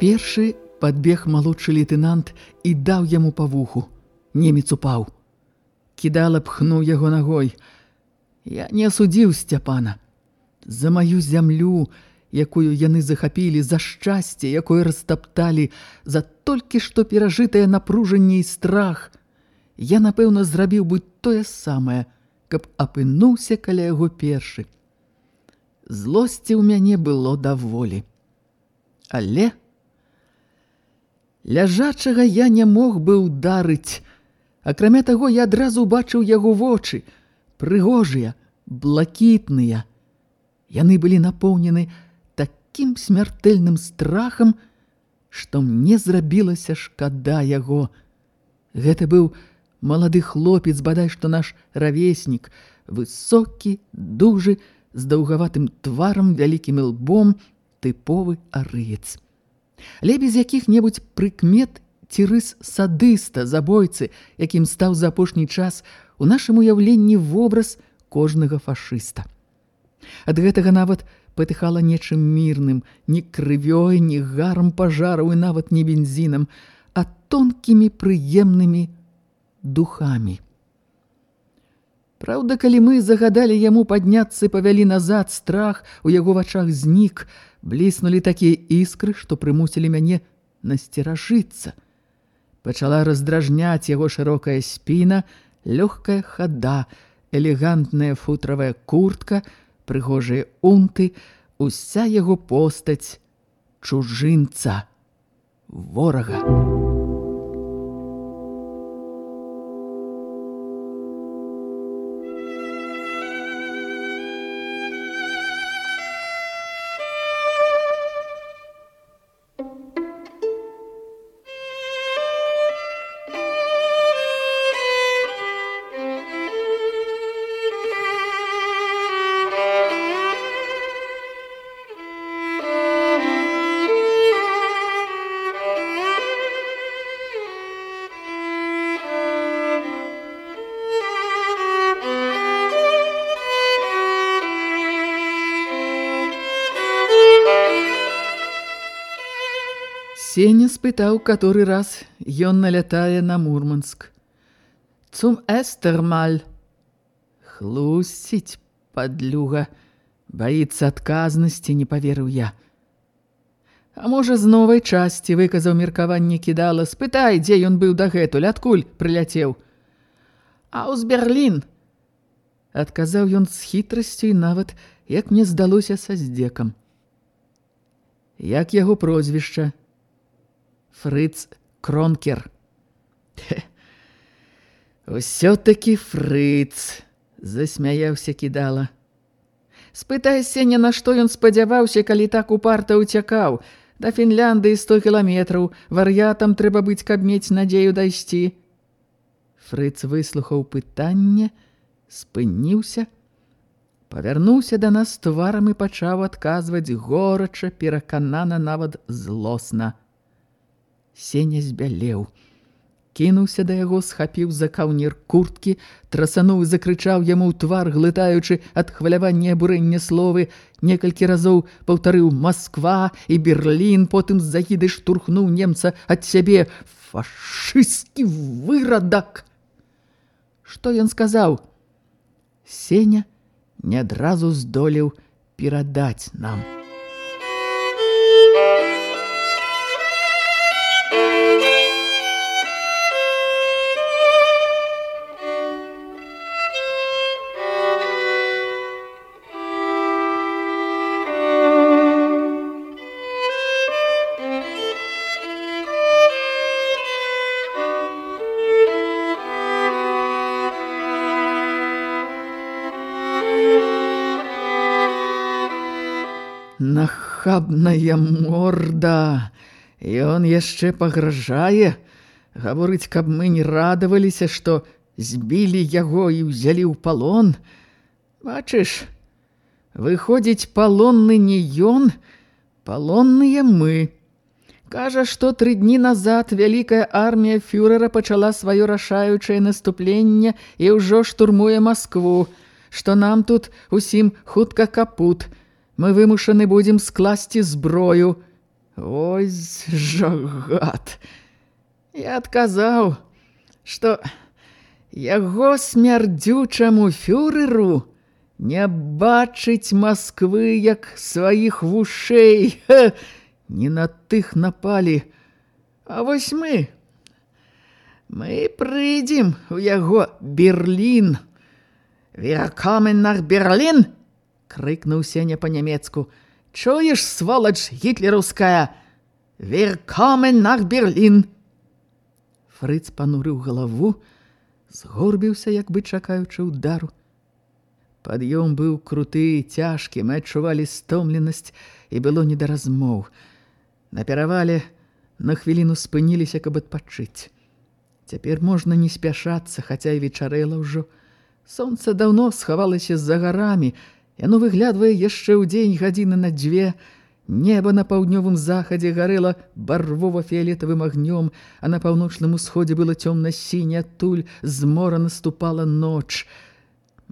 Першы падбег малодшы лейтенант і даў яму па вуху. Немец упаў. Кідала пхнуў яго ногой. Я не асудзіў Сцяпана. За маю зямлю, якую яны захапілі, за шчасце, якое растапталі, за толькі што перажытае напружанне і страх, я, напэўна, зрабіў бы тое самае, каб апынуўся каля яго першы. Злосці ў мяне было даволі. Але... Ляжачага я не мог бы ударыць. Акрамя таго, я адразу бачыў яго вочы, прыгожыя, блакітныя. Яны былі напоўнены такім смяртэльным страхам, што мне зрабілася шкада яго. Гэта быў малады хлопец, бадай што наш равеснік, высокі, дужы, з даўгаватым тварам, вялікім лбом, тыповы арыец але без якіх-небудзь прыкмет ці рыс садыста забойцы, якім стаў за апошні час у нашым уяўленні вобраз кожнага фашыста. Ад гэтага нават патыхала нечым мірным, ні крывёй, ні гарам пажараў і нават не бензінам, а тонкімі прыемнымі духамі. Праўда, калі мы загадалі яму падняцца і павялі назад страх, у яго вачах знік, бліснулі такія іскры, што прымусілі мяне насцеражыцца. Пачала раздражняць яго шырокая спіна, лёгкая хада, элегантная футравая куртка, прыгожыя унты, уся яго постаць чужынца, ворага. Сеня спытаў, каторы раз ён налятае на Мурманск. Цум эстермаль. Хлусіць, падлюга. Баіцца адказнасці, не паверыў я. А можа, з новай часці выказаў меркаванне кідала. Спытай, дзе ён быў дагэтуль, адкуль прыляцеў. А ў Берлін. Адказаў ён з хітрасцю і нават, як мне здалося, са здзекам. Як яго прозвішча? Фрыц Кронкер. Усё-таки Фрыц, засмяяўся кідала. Спытай Сеня, на што ён спадзяваўся, калі так упарта ўцякаў. Да Фінляндыі 100 кіламетраў, вар'ятам трэба быць, каб мець надзею дайсці. Фрыц выслухаў пытанне, спыніўся, павярнуўся да нас тварам і пачаў адказваць горача, пераканана нават злосна. Сеня збялеў. Кінуўся да яго, схапіў за каўнер курткі, трасануў і закрычаў яму ў твар, глытаючы ад хвалявання абурэння словы. Некалькі разоў паўтарыў Масква і Берлін, потым з загіды штурхнуў немца ад сябе. Фашысцкі вырадак! Што ён сказаў? Сеня не адразу здолеў перадаць нам. Нахабная морда. Ён яшчэ пагражае. Гаворыць, каб мы не радаваліся, што збілі яго і ўзялі ў палон. Бачыш, выходзіць палонны не ён, палонныя мы. Кажа, што тры дні назад вялікая армія фюрера пачала сваё рашаючае наступленне і ўжо штурмуе Маскву, што нам тут усім хутка капут – мы вымушаны будзем скласці зброю. Ой, жагат! Я адказаў, што яго смярдзючаму фюреру не бачыць Масквы як сваіх вушэй. Ха! Не на тых напалі. А вось мы... Мы прыйдзем у яго Берлін. Wir kommen nach Berlin крыкнуў сеня па-нямецку. Чуеш, сволач гітлераўская, Веркамен нах Берлін. Фрыц панурыў галаву, згорбіўся, як бы чакаючы ўдару. Пад'ём быў круты, цяжкі, мы адчувалі стомленасць і было не да размоў. На перавале на хвіліну спыніліся, каб адпачыць. Цяпер можна не спяшацца, хаця і вечарэла ўжо. Сонца даўно схавалася з-за гарамі, Яно выглядвае яшчэ ў дзень гадзіны на дзве. Неба на паўднёвым захадзе гарэла барвова-фіолетавым агнём, а на паўночным усходзе было цёмна-сіня туль, з мора наступала ноч.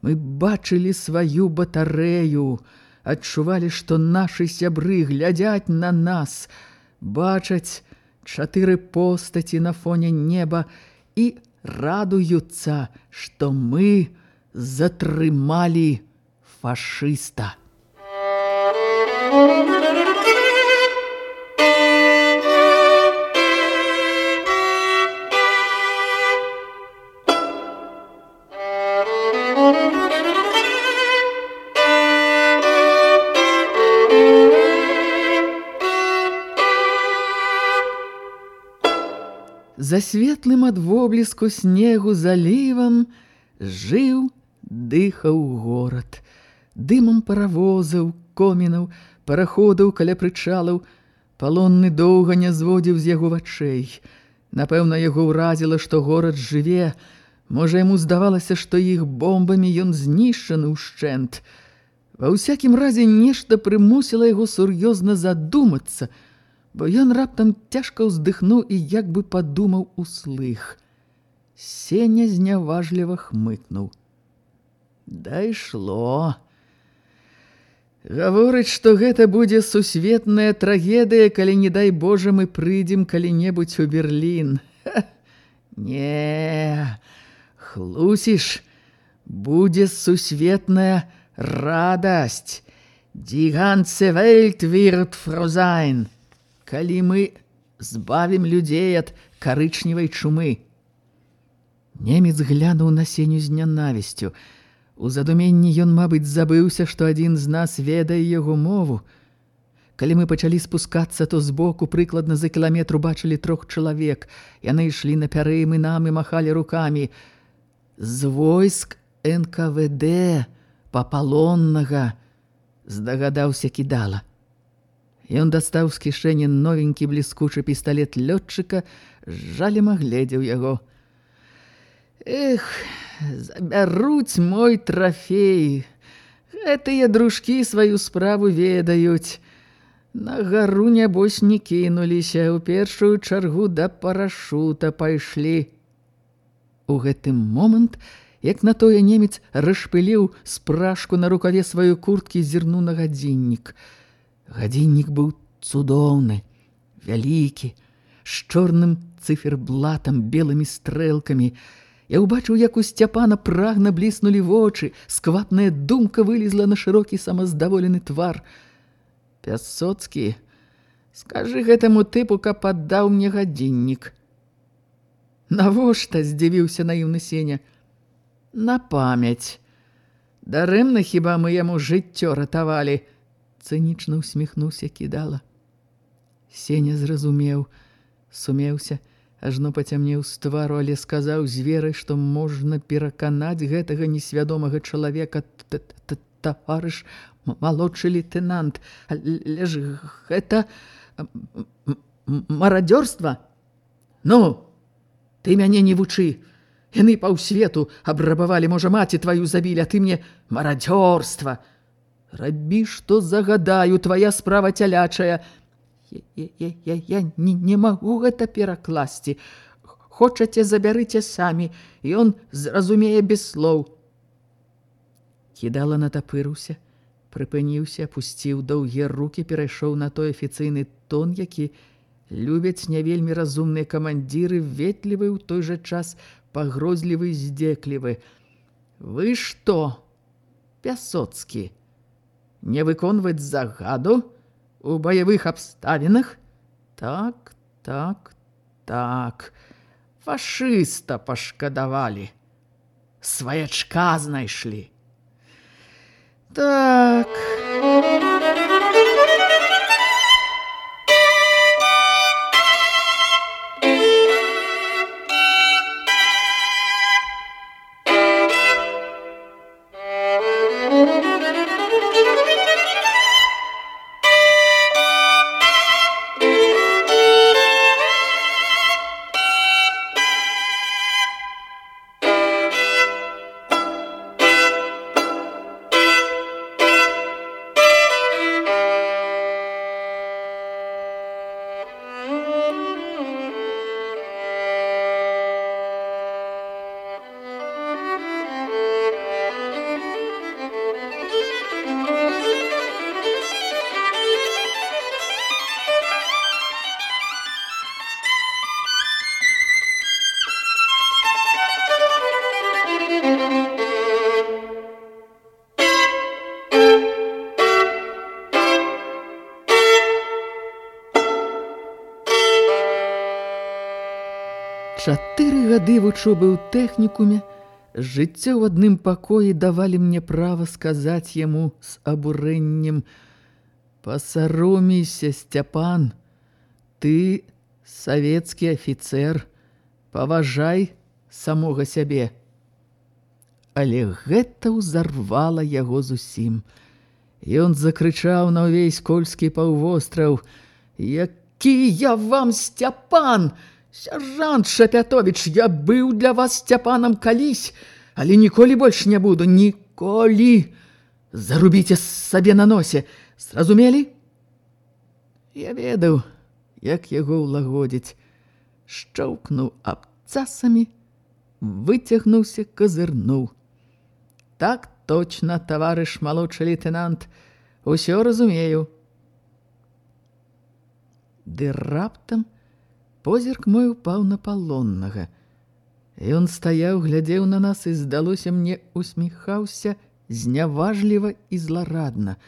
Мы бачылі сваю батарэю, адчувалі, што нашы сябры глядзяць на нас, бачаць чатыры постаці на фоне неба і радуюцца, што мы затрымалі фашыста. За светлым ад вобліску снегу залівам жыў, дыхаў горад – дымам паравозаў, комінаў, параходаў каля прычалаў, палонны доўга не зводзіў з яго вачэй. Напэўна, яго ўразіла, што горад жыве. Можа, яму здавалася, што іх бомбамі ён знішчаны ўшчэнт. Ва ўсякім разе нешта прымусіла яго сур'ёзна задумацца, бо ён раптам цяжка ўздыхнуў і як бы падумаў услых. Сеня зняважліва хмыкнуў. Дайшло. Гаворыць, што гэта будзе сусветная трагедыя, калі, не дай Божа, мы прыйдзем калі-небудзь у Берлін. Ха! Не, хлусіш, будзе сусветная радасць. Die ganze Welt wird froh sein, калі мы збавім людзей ад карычневай чумы. Немец глянуў на сеню з нянавісцю – У задуменні ён, мабыць, забыўся, што адзін з нас ведае яго мову. Калі мы пачалі спускацца, то збоку прыкладна за кіламетру бачылі трох чалавек. Яны ішлі на пярымы нам і махалі рукамі. З войск НКВД папалоннага здагадаўся кідала. Ён дастаў з кішэні новенькі бліскучы пісталет лётчыка, жалем агледзеў яго. Эх, забяруць мой трафей. Гэтыя дружкі сваю справу ведаюць. На гару нябось не кінуліся, у першую чаргу да парашута пайшлі. У гэты момант, як на тое немец расшпыліў спрашку на рукаве сваёй курткі зірну на гадзіннік. Гадзіннік быў цудоўны, вялікі, з чорным циферблатам, белымі стрэлкамі, Я ўбачыў, як у сцяпана прагна бліснулі вочы, сквапная думка вылезла на шырокі самаздаволены твар. Пясоцкі, скажы гэтаму тыпу, каб аддаў мне гадзіннік. Навошта здзівіўся наіўны сеня? На памяць. Дарэмна хіба мы яму жыццё ратавалі? Цынічна усміхнуўся кідала. Сеня зразумеў, сумеўся, ажно пацямнеў з твару, але сказаў зверы, што можна пераканаць гэтага несвядомага чалавека таварыш малодшы лейтенант, але ж гэта марадзёрства. Ну, ты мяне не вучы. Яны паўсвету абрабавалі, можа, маці тваю забілі, а ты мне марадзёрства. Рабі, што загадаю, твая справа цялячая. Я, я, я, я не, не магу гэта перакласці. Хочаце, забярыце самі, і он зразумее без слоў. Кідала натапырыўся, прыпыніўся, апусціў доўгія рукі, перайшоў на той афіцыйны тон, які любяць не вельмі разумныя камандзіры, ветлівы ў той жа час пагрозлівы здзеклівы. Вы што, Пясоцкі, не выконваць загаду у баявых абставінах? Так, так, так. Фашыста пашкадавалі. Сваячка знайшлі. Так. Чатыры гады вучобы ў тэхнікуме, жыццё ў адным пакоі давалі мне права сказаць яму з абурэннем: «Пасаромейся, Сцяпан, ты савецкі афіцэр, паважай самога сябе. Але гэта ўзарвала яго зусім. Ён закрычаў на ўвесь кольскі паўвостраў: « Які я вам, Сцяпан! Сяржант Шапятовіч, я быў для вас Сцяпанам калісь, але ніколі больш не буду, ніколі. Зарубіце сабе на носе, зразумелі? Я ведаў, як яго ўлагодзіць. Шчоўкнуў абцасамі, выцягнуўся, казырнуў. Так точно, таварыш малодшы лейтенант, усё разумею. Ды раптам, Позірк мой упаў на палоннага. Ён стаяў, глядзеў на нас і, здалося мне, усміхаўся зняважліва і зларадна.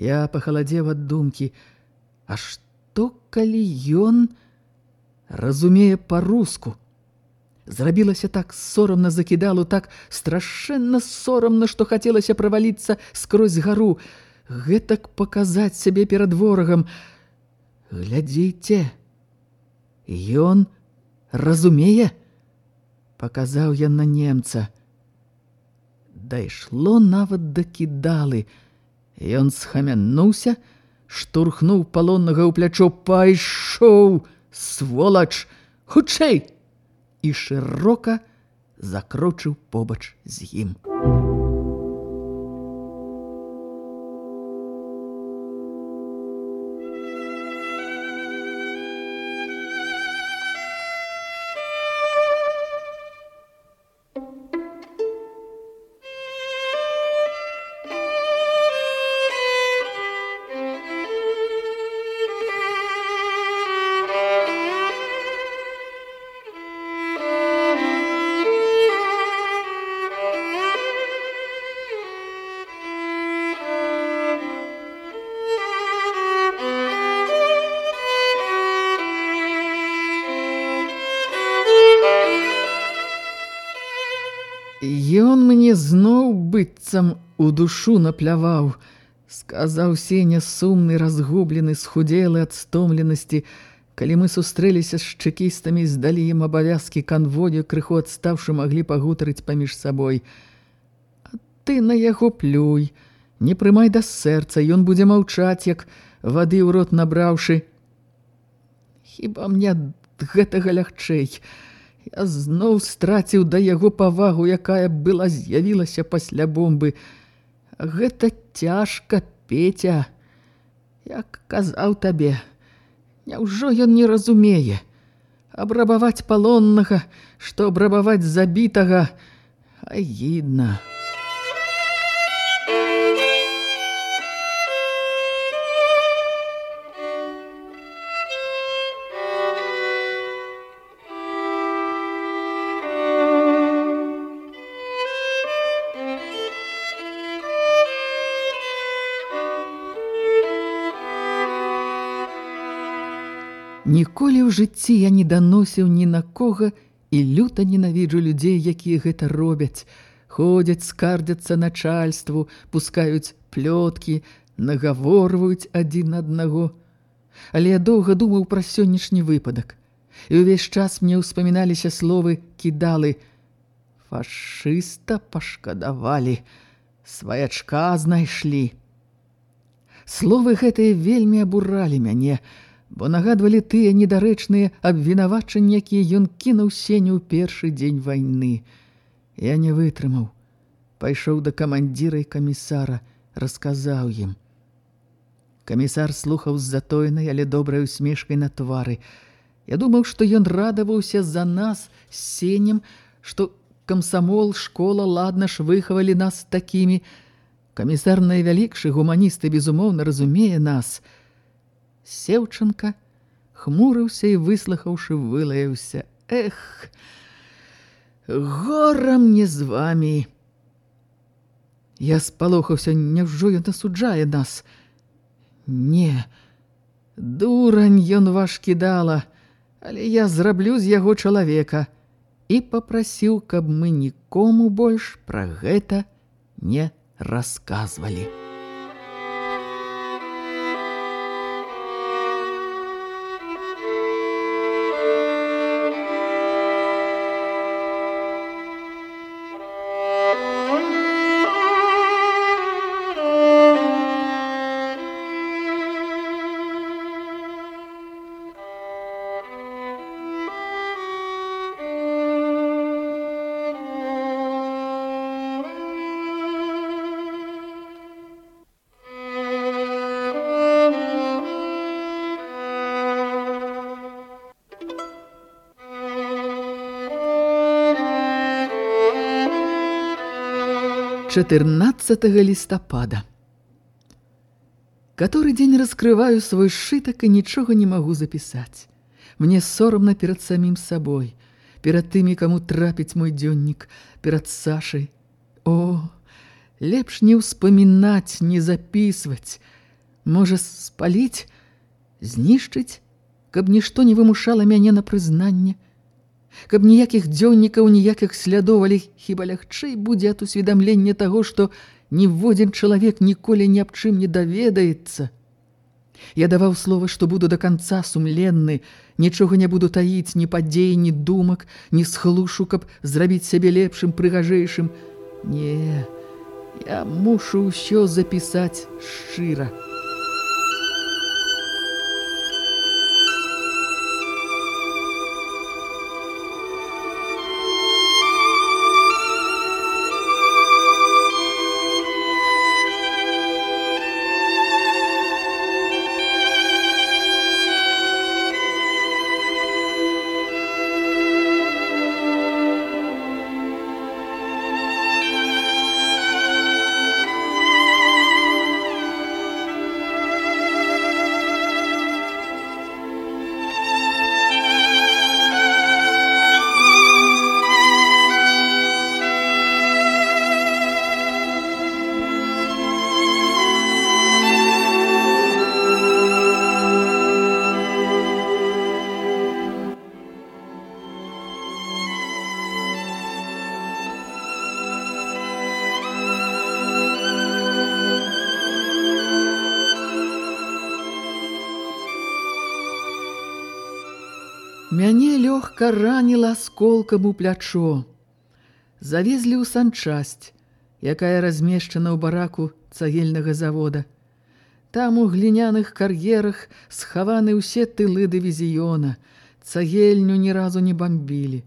Я пахаладзеў ад думкі, а што, калі ён разумее па-руску? Зрабілася так сорамна закідалу, так страшэнна сорамна, што хацелася праваліцца скрозь гару. Гэтак паказаць сябе перад ворагам. Глядзіце! Ён разумее, паказаў я на немца. Дайшло нават да кідалы. Ён схамянуўся, штурхнуў палоннага ў плячо, пайшоў, сволач, хутчэй! І шырока закрочыў побач з ім. Быццам у душу напляваў, сказаў Сеня сумны, разгублены, схудзелы ад стомленасці, калі мы сустрэліся з чекістамі, здалі ім абавязкі канводю, крыху адстаўшы маглі пагутарыць паміж сабой. А ты на яго плюй, Не прымай да сэрца, ён будзе маўчаць, як вады ў рот набраўшы. Хіба мне гэтага лягчэй. Я зноў страціў да яго павагу, якая была з'явілася пасля бомбы. Гэта цяжка, Петя. Як казаў табе, няўжо ён не разумее. Абрабаваць палоннага, што абрабаваць забітага, агідна. Ніколі ў жыцці я не даносіў ні на кога і люта ненавіджу людзей, якія гэта робяць. Ходзяць, скардзяцца начальству, пускаюць плёткі, нагаворваюць адзін аднаго. Але я доўга думаў пра сённяшні выпадак. І ўвесь час мне ўспаміналіся словы кідалы. Фашыста пашкадавалі, сваячка знайшлі. Словы гэтыя вельмі абуралі мяне, бо нагадвалі тыя недарэчныя абвінавачанні, якія ён кінуў сеню ў першы дзень вайны. Я не вытрымаў. Пайшоў да камандзіра і камісара, расказаў ім. Камісар слухаў з затойнай, але добрай усмешкай на твары. Я думаў, што ён радаваўся за нас з сенем, што камсамол, школа, ладна ж выхавалі нас такімі. Камісар найвялікшы гуманіст і безумоўна разумее нас – Сеўчанка хмурыўся і выслухаўшы вылаяўся: Эх, гора мне з вами. Я спалохаўся, няўжо ён асуджае нас. Не, дурань ён ваш кідала, але я зраблю з яго чалавека і папрасіў, каб мы нікому больш пра гэта не расказвалі. 14 листопада. Который день раскрываю свой шиток и ничего не могу записать. Мне соромно перед самим собой, перед тыми, кому трапить мой дённик, перед Сашей. О, лепш не успоминать, не записывать. Может, спалить, знищить, каб ничто не вымушало меня на признание – каб ніякіх дзённікаў ніякіх слядовалі хіба лягчэй будзе ад усведамлення таго што ніводзін чалавек ніколі ні аб чым не даведаецца. Я даваў слова што буду да канца сумленны нічога не буду таіць ні падзей ні думак ні схлушу каб зрабіць сябе лепшым прыгажэйшым. Не я мушу ўсё запісаць шчыра Мяне лёгка раніла сколкам у плячо. Завезлі ў санчасць. якая размешчана ў бараку цагельнага завода. Там у гліняных кар'ерах схаваны ўсе тылы дывізіёна. Цагельню ні разу не бамбілі.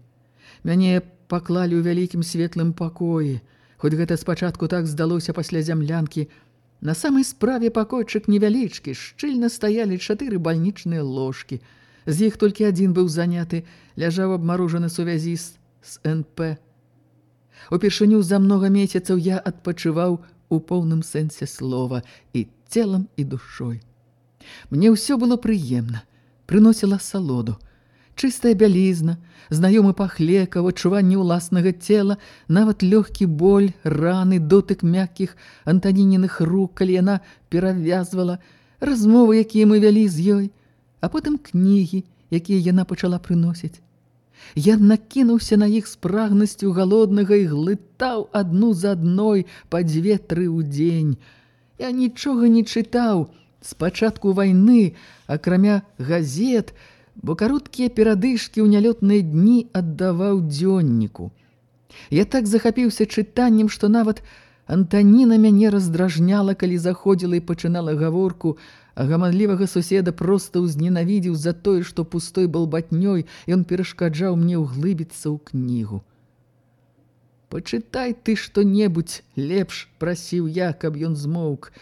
Мяне паклалі ў вялікім светлым пакоі. Хоць гэта спачатку так здалося пасля зямлянкі, на самай справе пакойчык невялічкі, шчыльна стаялі чатыры бальнічныя ложкі. З іх толькі адзін быў заняты, ляжаў абмаружаны сувязі з, НП. Упершыню за многа месяцаў я адпачываў у поўным сэнсе слова і целам і душой. Мне ўсё было прыемна, прыносіла салоду. Чыстая бялізна, знаёмы пах лекаў, адчуванне ўласнага цела, нават лёгкі боль, раны, дотык мяккіх антаніненых рук, калі яна перавязвала, размовы, якія мы вялі з ёй, а потым кнігі, якія яна пачала прыносіць. Я накінуўся на іх з прагнасцю галоднага і глытаў адну за адной па дзве-тры ў дзень. Я нічога не чытаў з пачатку вайны, акрамя газет, бо кароткія перадышкі ў нялётныя дні аддаваў дзённіку. Я так захапіўся чытаннем, што нават Антаніна мяне раздражняла, калі заходзіла і пачынала гаворку, а гаманлівага суседа проста ўзненавідзеў за тое, што пустой балбатнёй ён перашкаджаў мне ўглыбіцца ў кнігу. «Пачытай ты што-небудзь лепш», – прасіў я, каб ён змоўк.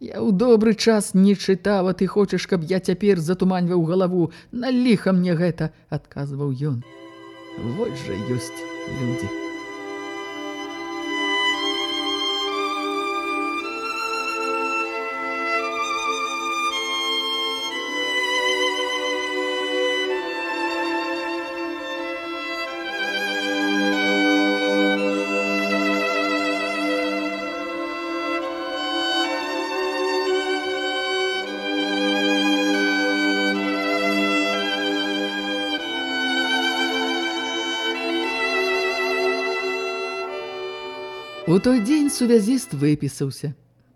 «Я ў добры час не чытаў, а ты хочаш, каб я цяпер затуманьваў галаву. На ліха мне гэта», – адказваў ён. «Вось жа ёсць людзі». Той дзень сувязіст выпісаўся,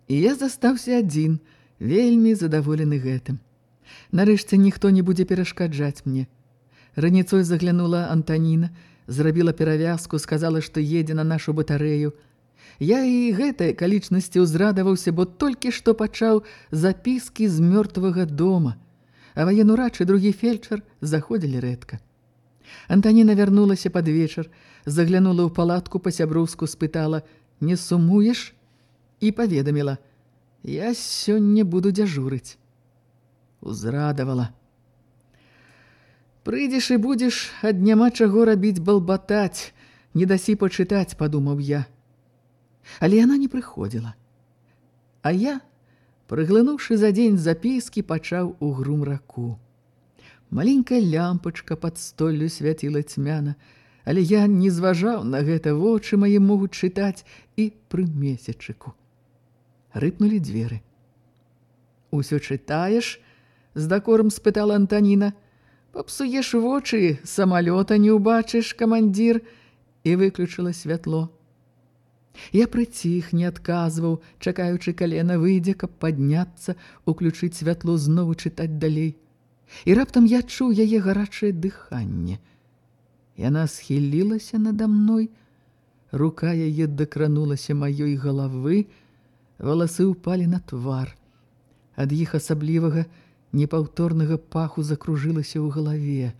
і я застаўся адзін, вельмі задаволены гэтым. Нарэшце ніхто не будзе перашкаджаць мне. Раніцой заглянула Антаніна, зрабіла перавязку, сказала, што едзе на нашу батарэю. Я і гэтай акалічнасці ўзрадаваўся, бо толькі што пачаў запіскі з мёртвага дома, а ваенурач і другі фельчар заходзілі рэдка. Антаніна вярнулася пад вечар, заглянула ў палатку па-сяброўску, спытала – не сумуеш і паведаміла: Я сёння буду дзяжурыць. Узрадавала. Прыйдзеш і будзеш ад няма чаго рабіць балбатаць, не дасі пачытаць, падумаў я. Але яна не прыходзіла. А я, прыглынуўшы за дзень запіскі, пачаў у грум раку. Маленькая лямпачка пад столлю свяціла цьмяна, Але я не зважаў на гэта вочы мае могуць чытаць і пры месячыку. Рыпнулі дзверы. «Усё чытаеш?» – з дакорам спытала Антаніна. «Папсуеш вочы, самалёта не ўбачыш, камандзір!» і выключыла святло. Я прыціх не адказваў, чакаючы калена выйдзе, каб падняцца, уключыць святло знову чытаць далей. І раптам я чуў яе гарачае дыханне – Яна схілілася надо мной, рука яе дакранулася маёй галавы, валасы ўпалі на твар. Ад іх асаблівага непаўторнага паху закружылася ў галаве.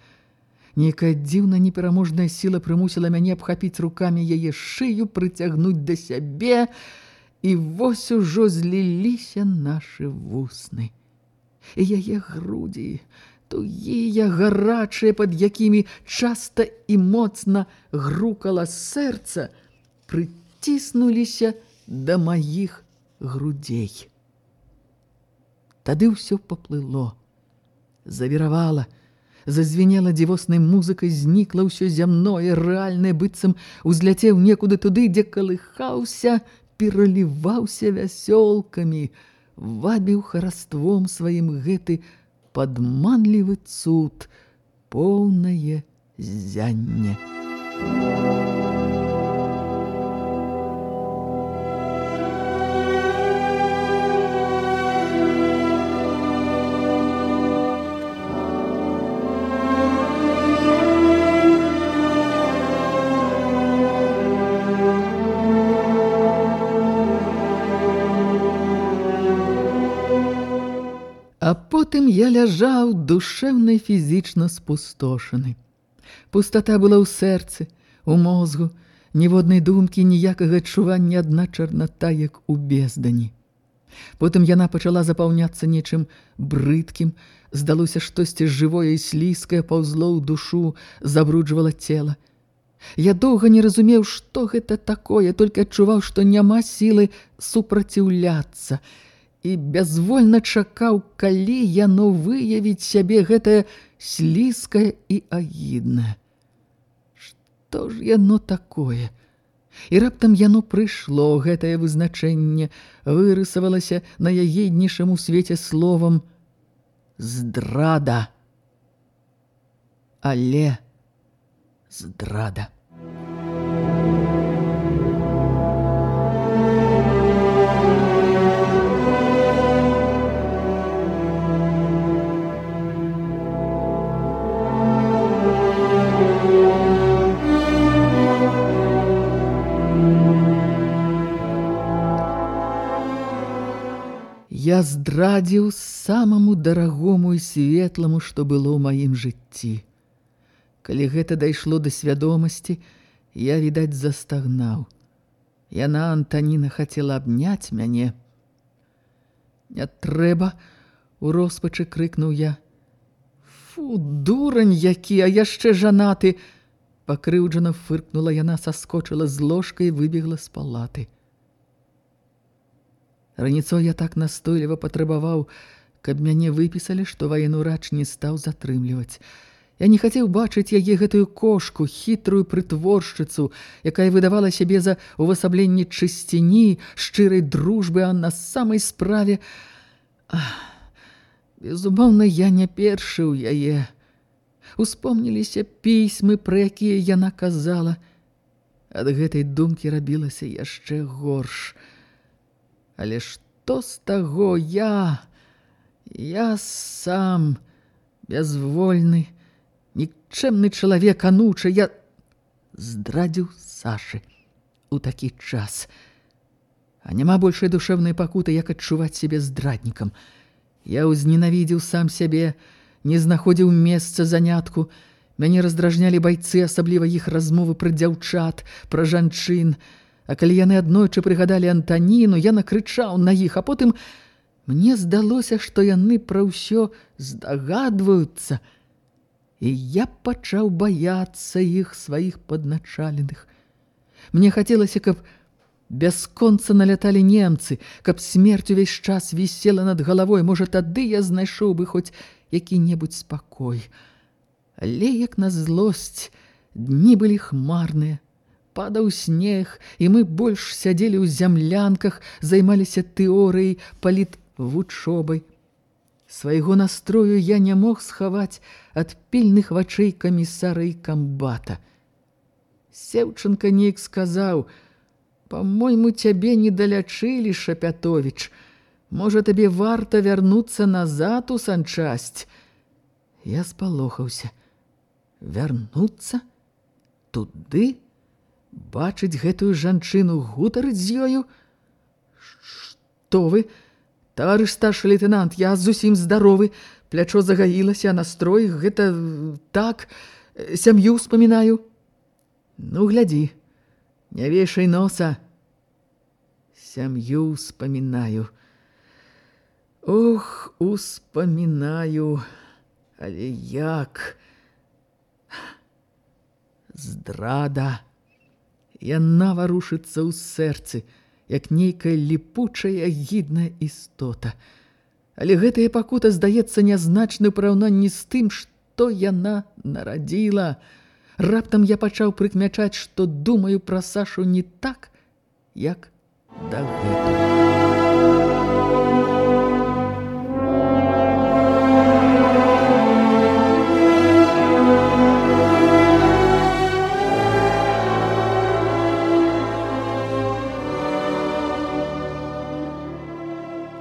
Некая дзіўна непераможная сіла прымусіла мяне абхапіць рукамі яе шыю, прыцягнуць да сябе, і вось ужо зліліся нашы вусны. І яе грудзі, тугія гарачыя, пад якімі часта і моцна грукала сэрца, прыціснуліся да маіх грудзей. Тады ўсё паплыло, завіравала, зазвенела дзівоснай музыкай, знікла ўсё зямное, рэальнае, быццам узляцеў некуды туды, дзе калыхаўся, пераліваўся вясёлкамі, вабіў хараством сваім гэты падманлівы цуд, поўнае зянне. потым я ляжаў душэўна і фізічна спустошаны. Пустата была ў сэрцы, у мозгу, ніводнай думкі, ніякага адчування адна чарната, як у бездані. Потым яна пачала запаўняцца нечым брыдкім, здалося штосьці жывое і слізкае паўзло ў душу, забруджвала цела. Я доўга не разумеў, што гэта такое, толькі адчуваў, што няма сілы супраціўляцца і бязвольна чакаў, калі яно выявіць сябе гэтае слізкае і агіднае. Што ж яно такое? І раптам яно прыйшло, гэтае вызначэнне, вырысавалася на ягіднейшым у свеце словам «здрада». Але здрада. Я здрадзіў самаму дарагому і светламу, што было ў маім жыцці. Калі гэта дайшло да свядомасці, я, відаць, застагнаў. Яна, Антаніна, хацела абняць мяне. «Не трэба!» – у роспачы крыкнуў я. «Фу, дурань які, а яшчэ жанаты!» Пакрыўджана фыркнула яна, саскочыла з ложкай і выбегла з палаты. Раніцой я так настойліва патрабаваў, каб мяне выпісалі, што ваенурач не стаў затрымліваць. Я не хацеў бачыць яе гэтую кошку, хітрую прытворшчыцу, якая выдавала сябе за увасабленне чысціні, шчырай дружбы, а на самай справе... Ах, безумоўна, я не першы ў яе. Успомніліся пісьмы, пра якія яна казала. Ад гэтай думкі рабілася яшчэ горш. Але што з таго я? Я сам безвольны, нікчэмны чалавек ануча я здрадзіў Сашы у такі час. А няма большай душэвнай пакуты, як адчуваць сябе здраднікам. Я ўзненавідзеў сам сябе, не знаходзіў месца занятку. Мяне раздражнялі байцы, асабліва іх размовы пра дзяўчат, пра жанчын. А калі яны аднойчы прыгадалі Антаніну, я накрычаў на іх, а потым мне здалося, што яны пра ўсё здагадваюцца – і я пачаў баяцца іх сваіх падначаленых. Мне хацелася, каб бясконца наляталі немцы, каб смерць увесь час вісела над галавой, можа, тады я знайшоў бы хоць які-небудзь спакой. Але як на злосць, дні былі хмарныя, падаў снег, і мы больш сядзелі ў зямлянках, займаліся тэорыяй палітвучобай. Свайго настрою я не мог схаваць ад пільных вачэй камісара і камбата. Сеўчынка неяк сказаў: «Па-мойму, цябе не далячылі, Шапятовіч. Можа, табе варта вярнуцца назад у санчасць. Я спалохаўся. Вярнуцца? Туды? Бачыць гэтую жанчыну гутарыць з ёю? Што вы? Таварыш старшы лейтенант, я зусім здаровы. Плячо загаілася, настрой гэта так, сям'ю ўспамінаю. Ну, глядзі, не вешай носа. Сям'ю ўспамінаю. Ох, успамінаю, але як? Здрада. Яна варушыцца ў сэрцы як нейкая ліпучая гідная істота. Але гэтая пакута здаецца нязначны параўнанні з тым, што яна нарадзіла. Раптам я пачаў прыкмячаць, што думаю пра Сашу не так, як дагэтуль.